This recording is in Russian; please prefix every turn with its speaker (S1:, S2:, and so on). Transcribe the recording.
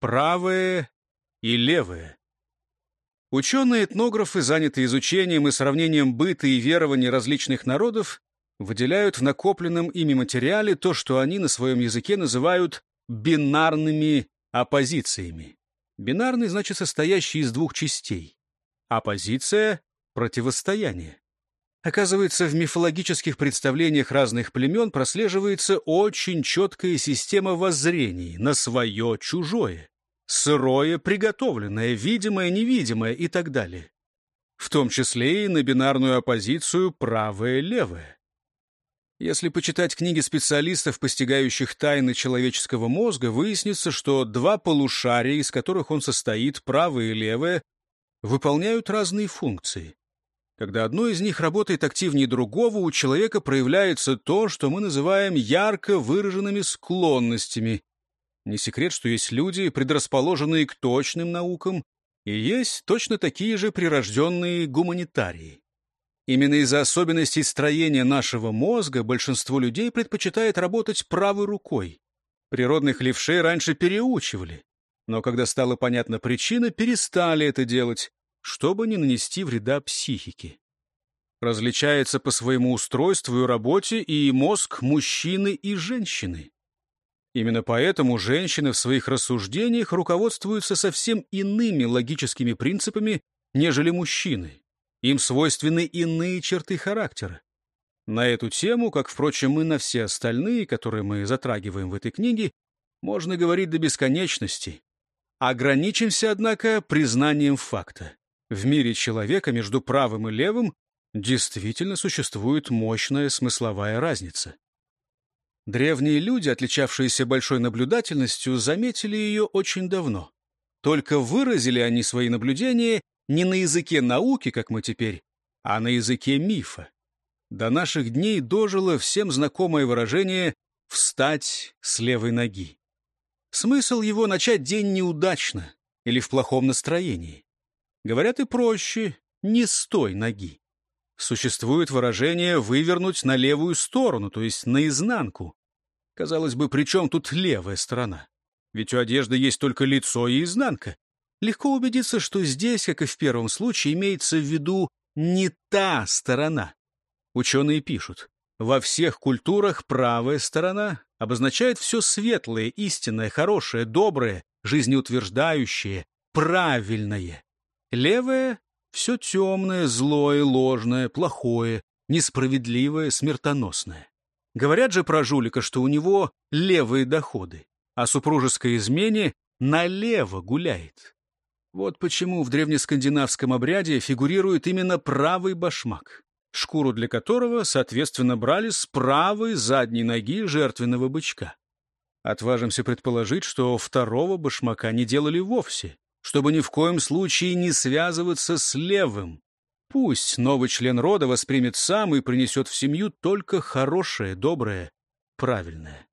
S1: правое и левое. Ученые-этнографы, занятые изучением и сравнением быта и верований различных народов, выделяют в накопленном ими материале то, что они на своем языке называют бинарными оппозициями. Бинарный значит состоящий из двух частей. Оппозиция — противостояние. Оказывается, в мифологических представлениях разных племен прослеживается очень четкая система воззрений на свое-чужое. Сырое, приготовленное, видимое, невидимое и так далее. В том числе и на бинарную оппозицию правое-левое. Если почитать книги специалистов, постигающих тайны человеческого мозга, выяснится, что два полушария, из которых он состоит, правое и левое, выполняют разные функции. Когда одно из них работает активнее другого, у человека проявляется то, что мы называем ярко выраженными склонностями. Не секрет, что есть люди, предрасположенные к точным наукам, и есть точно такие же прирожденные гуманитарии. Именно из-за особенностей строения нашего мозга большинство людей предпочитает работать правой рукой. Природных левшей раньше переучивали, но когда стала понятна причина, перестали это делать, чтобы не нанести вреда психике. Различается по своему устройству и работе и мозг мужчины и женщины. Именно поэтому женщины в своих рассуждениях руководствуются совсем иными логическими принципами, нежели мужчины. Им свойственны иные черты характера. На эту тему, как, впрочем, и на все остальные, которые мы затрагиваем в этой книге, можно говорить до бесконечности. Ограничимся, однако, признанием факта. В мире человека между правым и левым действительно существует мощная смысловая разница. Древние люди, отличавшиеся большой наблюдательностью, заметили ее очень давно. Только выразили они свои наблюдения не на языке науки, как мы теперь, а на языке мифа. До наших дней дожило всем знакомое выражение «встать с левой ноги». Смысл его начать день неудачно или в плохом настроении. Говорят и проще «не с той ноги». Существует выражение «вывернуть на левую сторону», то есть наизнанку. Казалось бы, при чем тут левая сторона? Ведь у одежды есть только лицо и изнанка. Легко убедиться, что здесь, как и в первом случае, имеется в виду не та сторона. Ученые пишут, во всех культурах правая сторона обозначает все светлое, истинное, хорошее, доброе, жизнеутверждающее, правильное. Левая — все темное, злое, ложное, плохое, несправедливое, смертоносное. Говорят же про жулика, что у него левые доходы, а супружеское измене налево гуляет. Вот почему в древнескандинавском обряде фигурирует именно правый башмак, шкуру для которого, соответственно, брали с правой задней ноги жертвенного бычка. Отважимся предположить, что второго башмака не делали вовсе, чтобы ни в коем случае не связываться с левым. Пусть новый член рода воспримет сам и принесет в семью только хорошее, доброе, правильное.